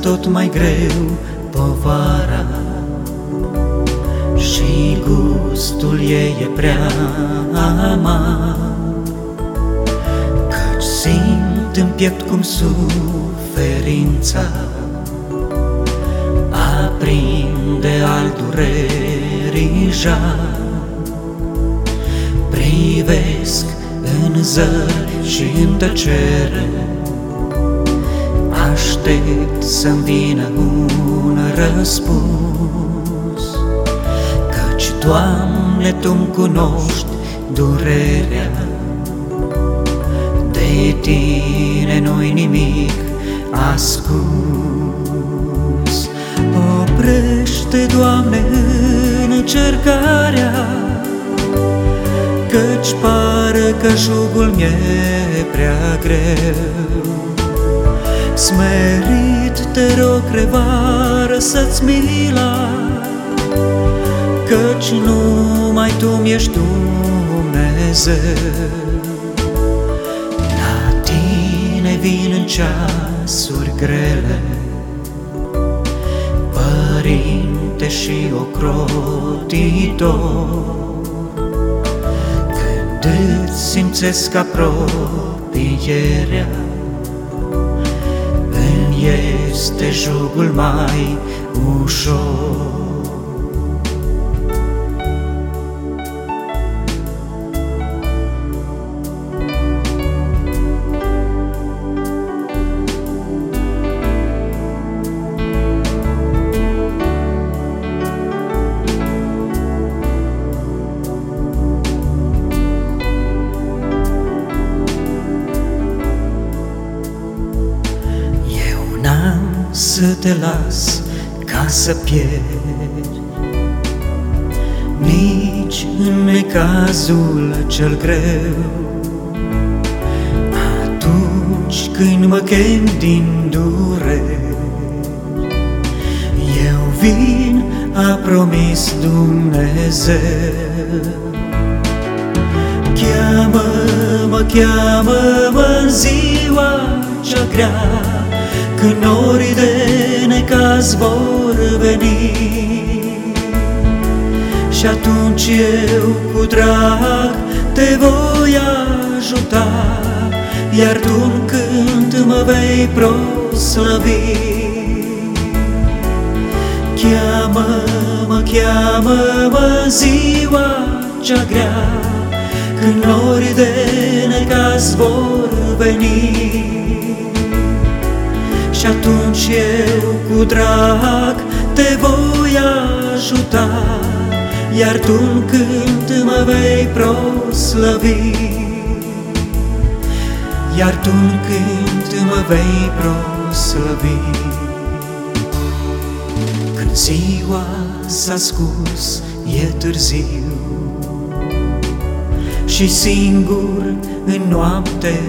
tot mai greu povara. Și gustul ei e prea amar. Căci simt în piept cum suferința Aprinde al durerii jar. Privesc în zări și în tăcere Aștept să-mi vină un răspuns. Căci, Doamne, Tu-mi cunoști durerea. De Tine nu-i nimic ascuns. Oprește, Doamne, încercarea Căci pare că jugul mi-e prea greu Smerit te rog, crevară să-ți mila Căci numai Tu mi-ești Dumnezeu. La Tine vin în ceasuri grele Părinte și ocrotitor. Când îți simțesc apropierea este jugul mai ușor. Te las ca să pierd. Nici în necazul cel greu. Atunci când mă chem din dureri Eu vin, a promis Dumnezeu. Cheamă-mă, cheamă-mă în ziua cea grea când norii de necaz vor veni. Și atunci eu cu drag te voi ajuta Iar tu în cânt mă vei proslăvi. Cheamă-mă, cheamă-mă ziua cea grea Când norii de necaz vor veni atunci eu cu drag te voi ajuta. Iar tu în cânt mă vei proslăvi Iar tu în cânt mă vei proslăvi. Când ziua s-a scurs, e târziu Și singur în noapte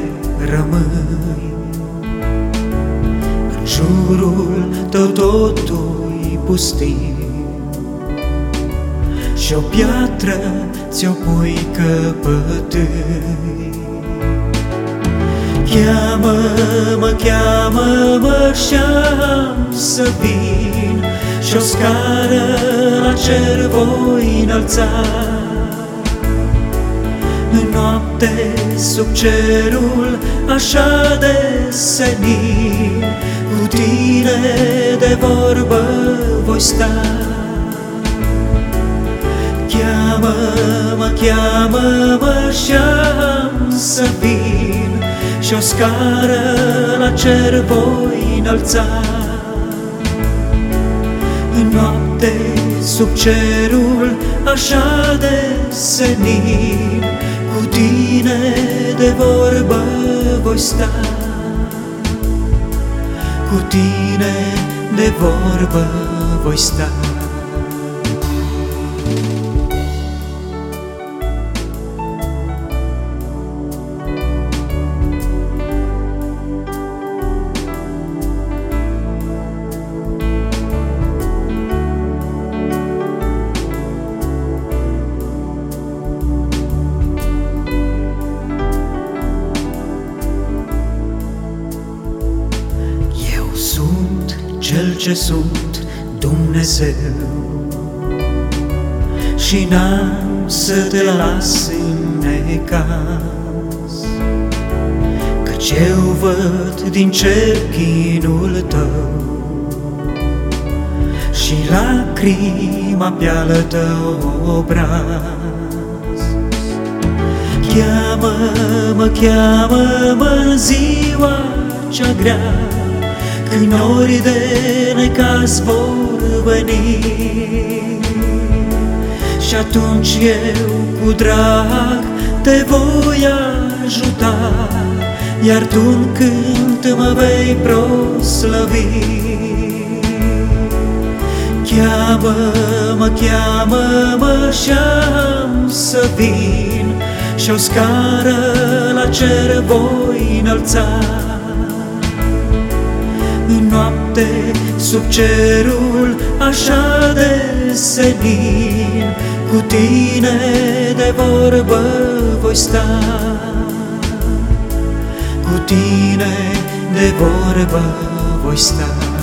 rămâi jurul tău totul pustiu Și o piatră ți-o pui căpătâi. Cheamă-mă, cheamă-mă și-am să vin. Și o scară la cer voi înălța. În noapte sub cerul așa de senin cu tine de vorbă voi sta. Cheamă-mă, cheamă-mă și-am să vin Și o scară la cer voi înălța. În noapte sub cerul așa de senin Cu tine de vorbă voi sta cu tine de vorbă voi sta Cel ce sunt Dumnezeu. Și n-am să te las în necaz Căci eu văd din cer chinul tău. Și lacrima pe ală tău obraz. Cheamă-mă, cheamă-mă în ziua cea grea. Când nori de necaz vor veni. Și atunci eu cu drag te voi ajuta Iar tu în cânt mă vei proslăvi. Cheamă-mă, cheamă-mă și-am să vin Și o scară la cer voi înălța. În noapte sub cerul așa de senin Cu tine de vorbă voi sta. Cu tine de vorbă voi sta